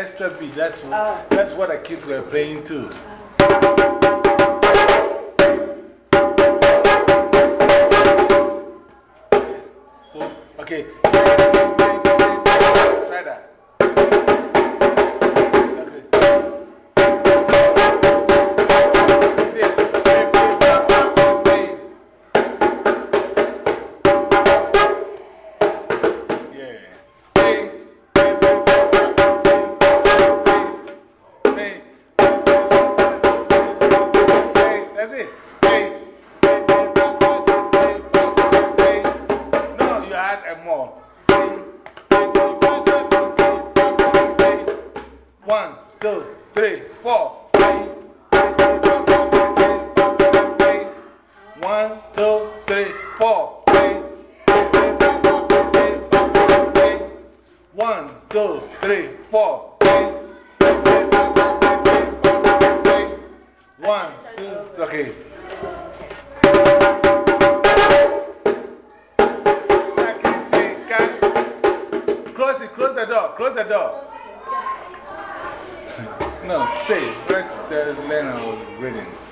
extra beat. That's, uh, that's what the kids were playing too. Okay. One, two, three, four. One, two, three, four. One, two, three, four. Okay. Close it, close the door, close the door. No, stay. Let uh, the learner readings.